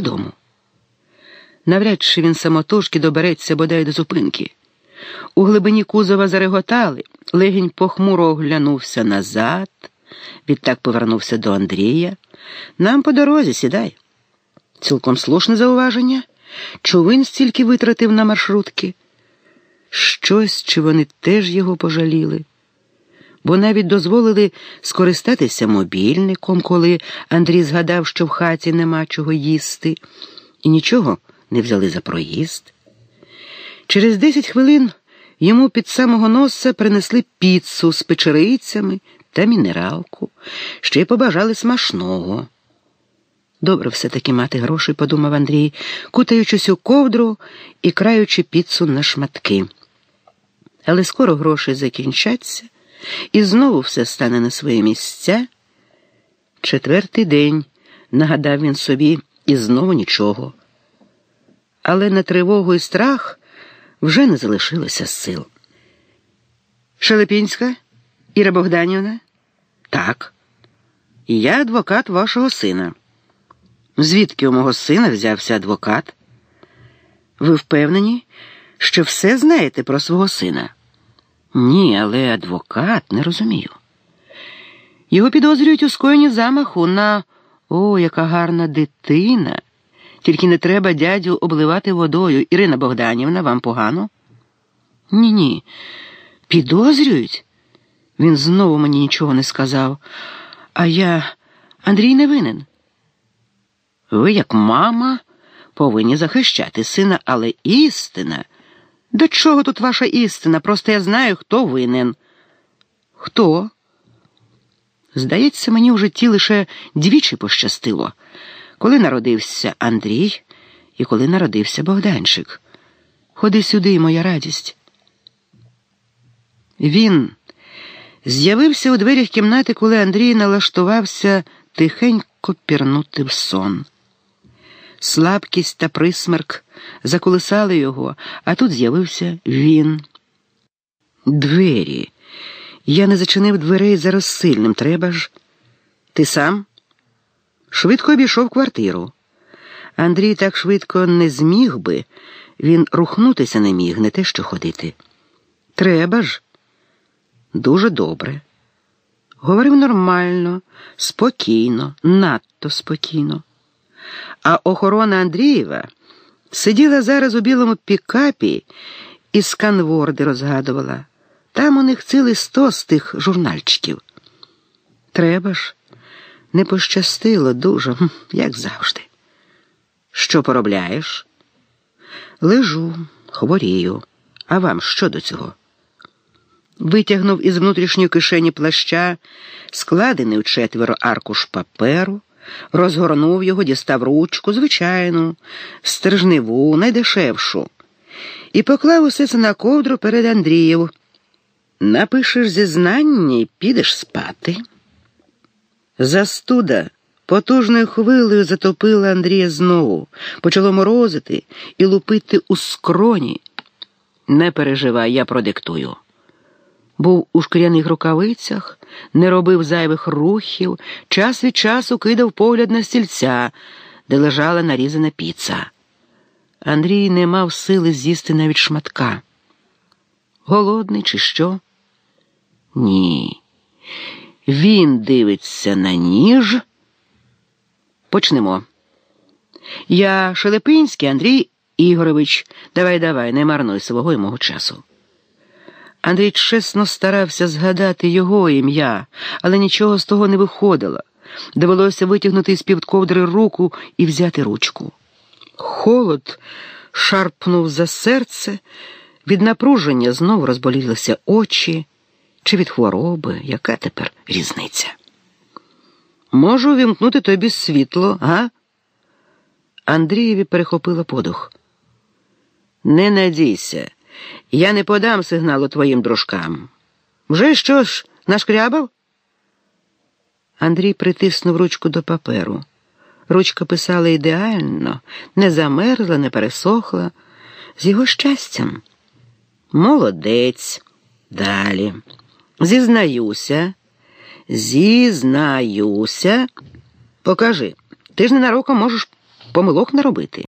додому. Навряд чи він самотужки добереться бодай до зупинки. У глибині кузова зареготали, легінь похмуро оглянувся назад, відтак повернувся до Андрія. Нам по дорозі сідай. Цілком слушне зауваження. Човин стільки витратив на маршрутки. Щось чи вони теж його пожаліли, бо навіть дозволили скористатися мобільником, коли Андрій згадав, що в хаті нема чого їсти, і нічого не взяли за проїзд. Через десять хвилин йому під самого носа принесли піцу з печерицями та мінералку, ще й побажали смачного. Добре все-таки мати гроші, подумав Андрій, кутаючись у ковдру і краючи піцу на шматки. Але скоро гроші закінчаться, і знову все стане на свої місця. Четвертий день, нагадав він собі, і знову нічого. Але на тривогу і страх вже не залишилося сил. Шелепінська Іра Богданівна? Так. Я адвокат вашого сина. Звідки у мого сина взявся адвокат? Ви впевнені, що все знаєте про свого сина? Ні, але адвокат не розумію. Його підозрюють у скоєнні замаху на о, яка гарна дитина. Тільки не треба дядю обливати водою. Ірина Богданівна, вам погано? Ні, ні. Підозрюють? Він знову мені нічого не сказав. А я Андрій не винен. Ви, як мама, повинні захищати сина, але істина. До чого тут ваша істина? Просто я знаю, хто винен. Хто? Здається, мені в житті лише двічі пощастило, коли народився Андрій і коли народився Богданчик. Ходи сюди, моя радість. Він з'явився у дверях кімнати, коли Андрій налаштувався тихенько пірнути в сон. Слабкість та присмерк заколисали його, а тут з'явився він. Двері. Я не зачинив дверей за розсильним. Треба ж. Ти сам? Швидко обійшов квартиру. Андрій так швидко не зміг би, він рухнутися не міг, не те що ходити. Треба ж. Дуже добре. Говорив нормально, спокійно, надто спокійно. А охорона Андрієва сиділа зараз у білому пікапі і сканворди розгадувала. Там у них цілий сто з тих журнальчиків. Треба ж, не пощастило дуже, як завжди. Що поробляєш? Лежу, хворію. А вам що до цього? Витягнув із внутрішньої кишені плаща, складений у четверо аркуш паперу розгорнув його, дістав ручку, звичайну, стержневу, найдешевшу, і поклав усе це на ковдру перед Андрієв. Напишеш зізнання і підеш спати. Застуда потужною хвилею затопила Андрія знову, почало морозити і лупити у скроні. Не переживай, я продиктую був у шкіряних рукавицях, не робив зайвих рухів, час від часу кидав погляд на стільця, де лежала нарізана піца. Андрій не мав сили з'їсти навіть шматка. Голодний, чи що? Ні. Він дивиться на ніж. Почнемо. Я Шелепинський Андрій Ігорович. Давай, давай, не марнуй свого і мого часу. Андрій чесно старався згадати його ім'я, але нічого з того не виходило. Довелося витягнути з під ковдри руку і взяти ручку. Холод шарпнув за серце, від напруження знову розболілися очі, чи від хвороби, яка тепер різниця? Можу вімкнути тобі світло, га? Андрієві перехопила подух. Не надійся. Я не подам сигналу твоїм дружкам. Вже що ж, нашкрябав? Андрій притиснув ручку до паперу. Ручка писала ідеально, не замерзла, не пересохла, з його щастям. Молодець. Далі. Зізнаюся, зізнаюся. Покажи, ти ж ненароком можеш помилок не робити.